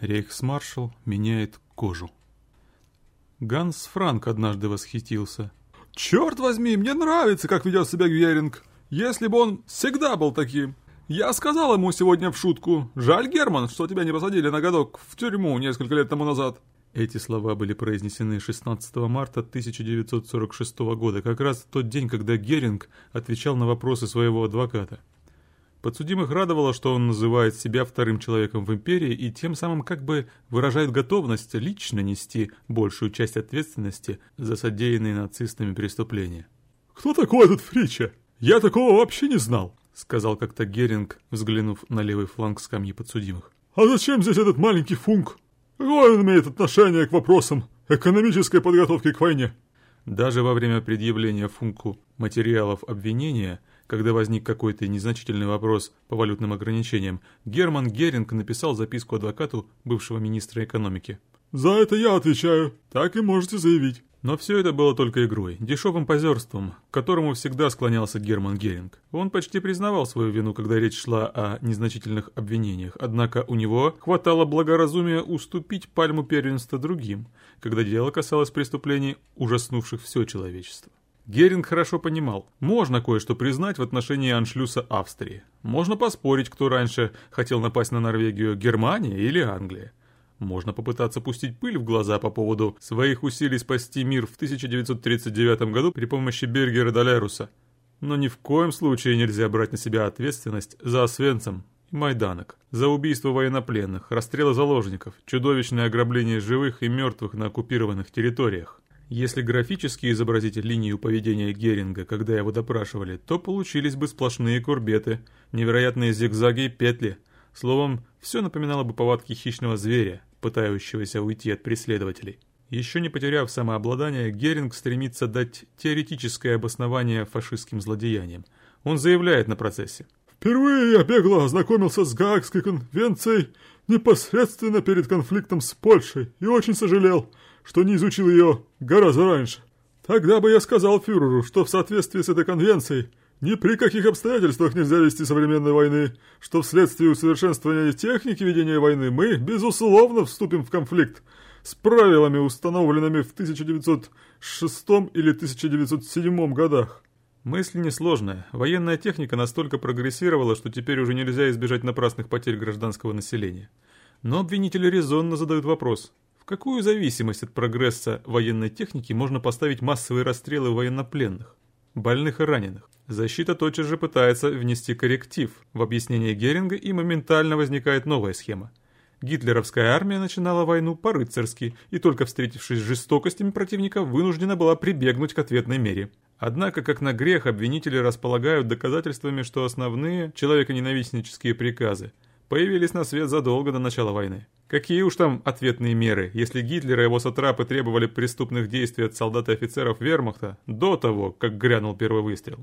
Рейхсмаршал меняет кожу. Ганс Франк однажды восхитился. «Черт возьми, мне нравится, как ведет себя Геринг. Если бы он всегда был таким. Я сказал ему сегодня в шутку, жаль, Герман, что тебя не посадили на годок в тюрьму несколько лет тому назад». Эти слова были произнесены 16 марта 1946 года, как раз в тот день, когда Геринг отвечал на вопросы своего адвоката. Подсудимых радовало, что он называет себя вторым человеком в империи и тем самым как бы выражает готовность лично нести большую часть ответственности за содеянные нацистами преступления. «Кто такой этот Фрича? Я такого вообще не знал», — сказал как-то Геринг, взглянув на левый фланг скамьи подсудимых. «А зачем здесь этот маленький функ? Какое он имеет отношение к вопросам экономической подготовки к войне?» Даже во время предъявления Функу материалов обвинения — когда возник какой-то незначительный вопрос по валютным ограничениям, Герман Геринг написал записку адвокату бывшего министра экономики. «За это я отвечаю, так и можете заявить». Но все это было только игрой, дешевым позерством, к которому всегда склонялся Герман Геринг. Он почти признавал свою вину, когда речь шла о незначительных обвинениях, однако у него хватало благоразумия уступить пальму первенства другим, когда дело касалось преступлений, ужаснувших все человечество. Геринг хорошо понимал, можно кое-что признать в отношении аншлюса Австрии. Можно поспорить, кто раньше хотел напасть на Норвегию, Германия или Англия. Можно попытаться пустить пыль в глаза по поводу своих усилий спасти мир в 1939 году при помощи Бергера Доляруса. Но ни в коем случае нельзя брать на себя ответственность за Освенцим и Майданок, за убийство военнопленных, расстрелы заложников, чудовищное ограбление живых и мертвых на оккупированных территориях. Если графически изобразить линию поведения Геринга, когда его допрашивали, то получились бы сплошные курбеты, невероятные зигзаги и петли. Словом, все напоминало бы повадки хищного зверя, пытающегося уйти от преследователей. Еще не потеряв самообладание, Геринг стремится дать теоретическое обоснование фашистским злодеяниям. Он заявляет на процессе. «Впервые я бегло ознакомился с Гаагской конвенцией непосредственно перед конфликтом с Польшей и очень сожалел, что не изучил ее гораздо раньше. Тогда бы я сказал фюреру, что в соответствии с этой конвенцией ни при каких обстоятельствах нельзя вести современной войны, что вследствие усовершенствования техники ведения войны мы, безусловно, вступим в конфликт с правилами, установленными в 1906 или 1907 годах. Мысль несложная. Военная техника настолько прогрессировала, что теперь уже нельзя избежать напрасных потерь гражданского населения. Но обвинители резонно задают вопрос, какую зависимость от прогресса военной техники можно поставить массовые расстрелы военнопленных, больных и раненых? Защита тотчас же пытается внести корректив в объяснение Геринга и моментально возникает новая схема. Гитлеровская армия начинала войну по-рыцарски и только встретившись с жестокостями противника вынуждена была прибегнуть к ответной мере. Однако, как на грех, обвинители располагают доказательствами, что основные человеконенавистнические приказы появились на свет задолго до начала войны. Какие уж там ответные меры, если Гитлер и его сатрапы требовали преступных действий от солдат и офицеров вермахта до того, как грянул первый выстрел.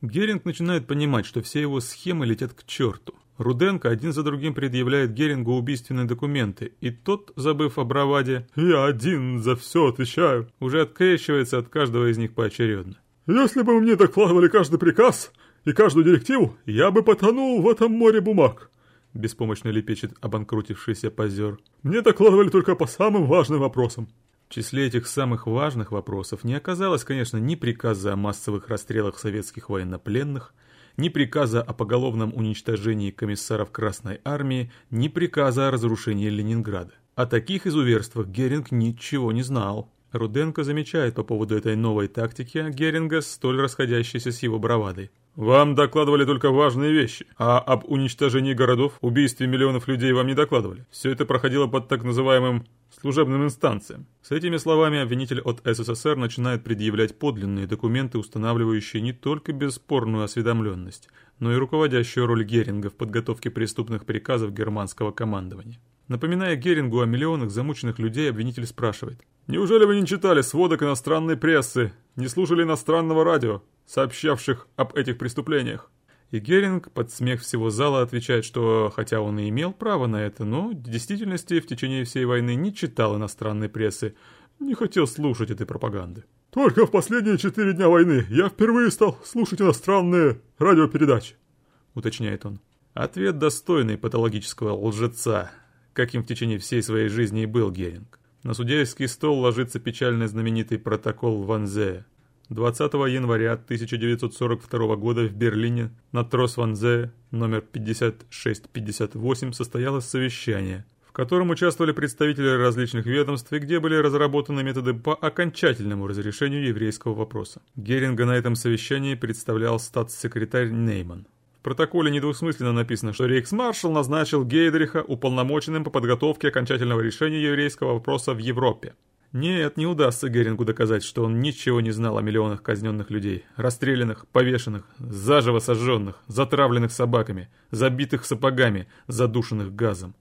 Геринг начинает понимать, что все его схемы летят к черту. Руденко один за другим предъявляет Герингу убийственные документы, и тот, забыв о браваде «Я один за все отвечаю», уже открещивается от каждого из них поочередно. «Если бы мне докладывали каждый приказ и каждую директиву, я бы потонул в этом море бумаг. — беспомощно лепечет обанкротившийся позер. «Мне докладывали только по самым важным вопросам». В числе этих самых важных вопросов не оказалось, конечно, ни приказа о массовых расстрелах советских военнопленных, ни приказа о поголовном уничтожении комиссаров Красной Армии, ни приказа о разрушении Ленинграда. О таких изуверствах Геринг ничего не знал. Руденко замечает по поводу этой новой тактики Геринга, столь расходящейся с его бравадой. Вам докладывали только важные вещи, а об уничтожении городов, убийстве миллионов людей вам не докладывали. Все это проходило под так называемым служебным инстанциям. С этими словами обвинитель от СССР начинает предъявлять подлинные документы, устанавливающие не только бесспорную осведомленность, но и руководящую роль Геринга в подготовке преступных приказов германского командования. Напоминая Герингу о миллионах замученных людей, обвинитель спрашивает. «Неужели вы не читали сводок иностранной прессы, не слушали иностранного радио, сообщавших об этих преступлениях?» И Геринг под смех всего зала отвечает, что хотя он и имел право на это, но в действительности в течение всей войны не читал иностранной прессы, не хотел слушать этой пропаганды. «Только в последние четыре дня войны я впервые стал слушать иностранные радиопередачи», — уточняет он. Ответ достойный патологического лжеца, каким в течение всей своей жизни и был Геринг. На судейский стол ложится печально знаменитый протокол Ванзе. 20 января 1942 года в Берлине на Трос Ванзе номер 5658 состоялось совещание, в котором участвовали представители различных ведомств и где были разработаны методы по окончательному разрешению еврейского вопроса. Геринга на этом совещании представлял статс-секретарь Нейман. Протоколе недвусмысленно написано, что рейхсмаршал назначил Гейдриха уполномоченным по подготовке окончательного решения еврейского вопроса в Европе. Нет, не удастся Герингу доказать, что он ничего не знал о миллионах казненных людей, расстрелянных, повешенных, заживо сожженных, затравленных собаками, забитых сапогами, задушенных газом.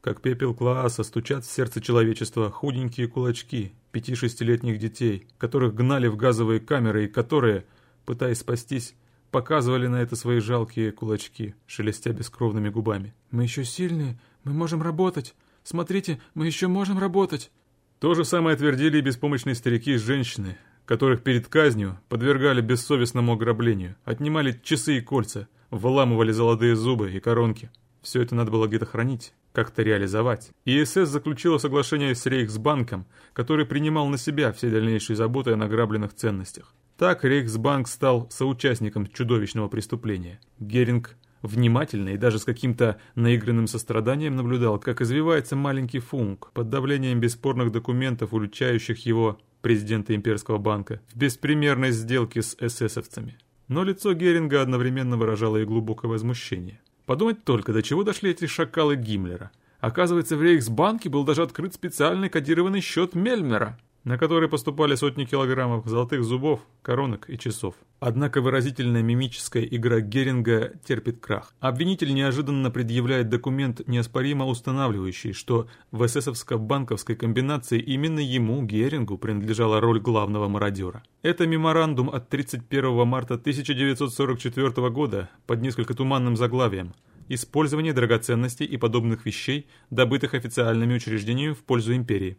Как пепел Клааса стучат в сердце человечества худенькие кулачки пяти-шестилетних детей, которых гнали в газовые камеры и которые, пытаясь спастись, показывали на это свои жалкие кулачки, шелестя бескровными губами. «Мы еще сильные, мы можем работать. Смотрите, мы еще можем работать». То же самое твердили и беспомощные старики и женщины, которых перед казнью подвергали бессовестному ограблению, отнимали часы и кольца, выламывали золотые зубы и коронки. Все это надо было где-то хранить, как-то реализовать. И СС заключила соглашение с Рейхсбанком, который принимал на себя все дальнейшие заботы о награбленных ценностях. Так Рейхсбанк стал соучастником чудовищного преступления. Геринг внимательно и даже с каким-то наигранным состраданием наблюдал, как извивается маленький функ под давлением бесспорных документов, уличающих его, президента имперского банка, в беспримерной сделке с эсэсовцами. Но лицо Геринга одновременно выражало и глубокое возмущение. Подумать только, до чего дошли эти шакалы Гиммлера. Оказывается, в Рейхсбанке был даже открыт специальный кодированный счет Мельмера на который поступали сотни килограммов золотых зубов, коронок и часов. Однако выразительная мимическая игра Геринга терпит крах. Обвинитель неожиданно предъявляет документ, неоспоримо устанавливающий, что в эсэсовско-банковской комбинации именно ему, Герингу, принадлежала роль главного мародера. Это меморандум от 31 марта 1944 года под несколько туманным заглавием «Использование драгоценностей и подобных вещей, добытых официальными учреждениями в пользу империи».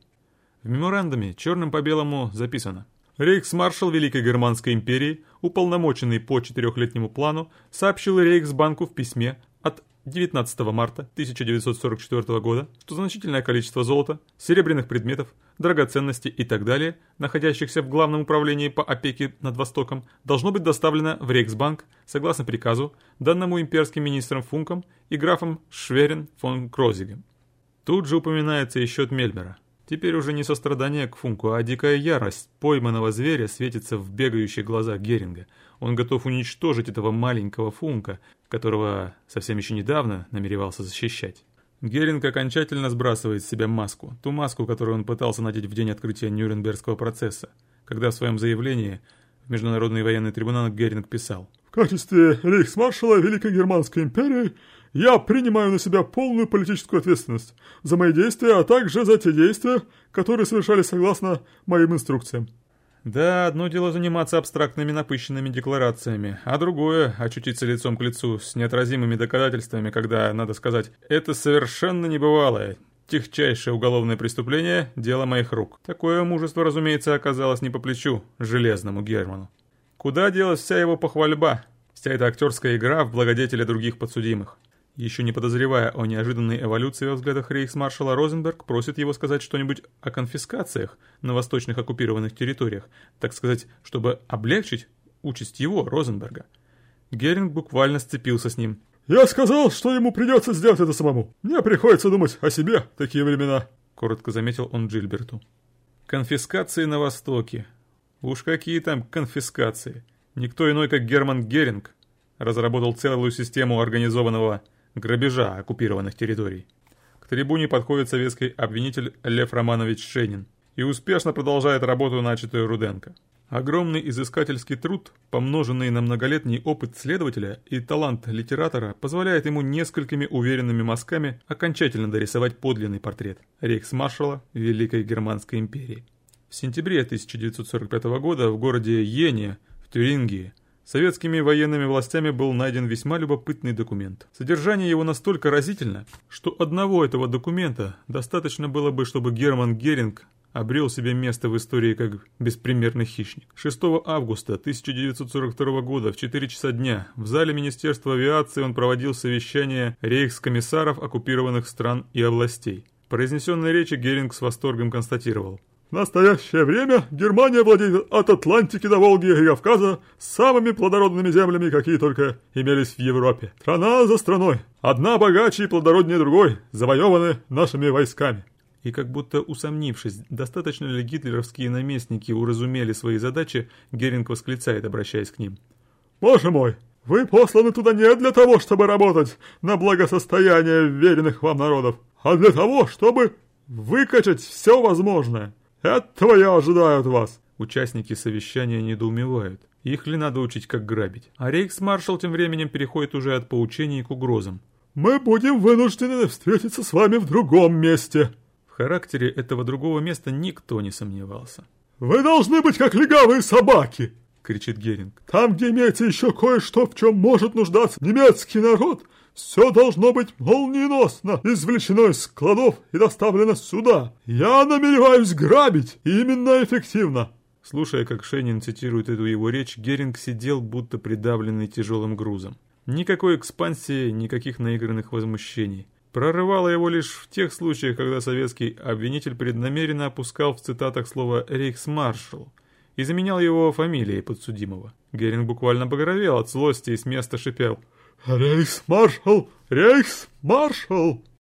В меморандуме черным по белому записано Рейхсмаршал Великой Германской империи, уполномоченный по четырехлетнему плану, сообщил Рейхсбанку в письме от 19 марта 1944 года, что значительное количество золота, серебряных предметов, драгоценностей и так далее, находящихся в Главном управлении по опеке над Востоком, должно быть доставлено в Рейхсбанк согласно приказу, данному имперским министром Функом и графом Шверен фон Крозигем. Тут же упоминается и счет Мельмера. Теперь уже не сострадание к Функу, а дикая ярость пойманного зверя светится в бегающих глазах Геринга. Он готов уничтожить этого маленького Функа, которого совсем еще недавно намеревался защищать. Геринг окончательно сбрасывает с себя маску, ту маску, которую он пытался надеть в день открытия Нюрнбергского процесса, когда в своем заявлении в Международный военный трибунал Геринг писал «В качестве рейхсмаршала Великой Германской империи я принимаю на себя полную политическую ответственность за мои действия, а также за те действия, которые совершались согласно моим инструкциям. Да, одно дело заниматься абстрактными напыщенными декларациями, а другое — очутиться лицом к лицу с неотразимыми доказательствами, когда, надо сказать, это совершенно небывалое, техчайшее уголовное преступление — дело моих рук. Такое мужество, разумеется, оказалось не по плечу железному Герману. Куда делась вся его похвальба, вся эта актерская игра в благодетеля других подсудимых? Еще не подозревая о неожиданной эволюции во взглядах рейхсмаршала Розенберг, просит его сказать что-нибудь о конфискациях на восточных оккупированных территориях, так сказать, чтобы облегчить участь его, Розенберга. Геринг буквально сцепился с ним. «Я сказал, что ему придется сделать это самому. Мне приходится думать о себе в такие времена», — коротко заметил он Джильберту. «Конфискации на Востоке. Уж какие там конфискации. Никто иной, как Герман Геринг, разработал целую систему организованного грабежа оккупированных территорий. К трибуне подходит советский обвинитель Лев Романович Шенин и успешно продолжает работу, начатую Руденко. Огромный изыскательский труд, помноженный на многолетний опыт следователя и талант литератора, позволяет ему несколькими уверенными мазками окончательно дорисовать подлинный портрет рейхсмаршала Великой Германской империи. В сентябре 1945 года в городе Йене в Тюрингии Советскими военными властями был найден весьма любопытный документ. Содержание его настолько разительно, что одного этого документа достаточно было бы, чтобы Герман Геринг обрел себе место в истории как беспримерный хищник. 6 августа 1942 года в 4 часа дня в зале Министерства авиации он проводил совещание рейхскомиссаров оккупированных стран и областей. Произнесенной речи Геринг с восторгом констатировал. В настоящее время Германия владеет от Атлантики до Волги и Кавказа самыми плодородными землями, какие только имелись в Европе. Страна за страной. Одна богаче и плодороднее другой, завоеваны нашими войсками. И как будто усомнившись, достаточно ли гитлеровские наместники уразумели свои задачи, Геринг восклицает, обращаясь к ним. «Боже мой, вы посланы туда не для того, чтобы работать на благосостояние веренных вам народов, а для того, чтобы выкачать все возможное». Этого я ожидаю от вас. Участники совещания недоумевают. Их ли надо учить, как грабить? А рейхсмаршал тем временем переходит уже от поучений к угрозам. «Мы будем вынуждены встретиться с вами в другом месте». В характере этого другого места никто не сомневался. «Вы должны быть как легавые собаки!» — кричит Геринг. «Там, где имеется еще кое-что, в чем может нуждаться немецкий народ, все должно быть молниеносно извлечено из складов и доставлено сюда. Я намереваюсь грабить, именно эффективно. Слушая, как Шенин цитирует эту его речь, Геринг сидел, будто придавленный тяжелым грузом. Никакой экспансии, никаких наигранных возмущений. Прорывало его лишь в тех случаях, когда советский обвинитель преднамеренно опускал в цитатах слово «рейхсмаршал» и заменял его фамилией подсудимого. Геринг буквально багровел от злости и с места шипел – «Рейхсмаршал! Рейхсмаршал!»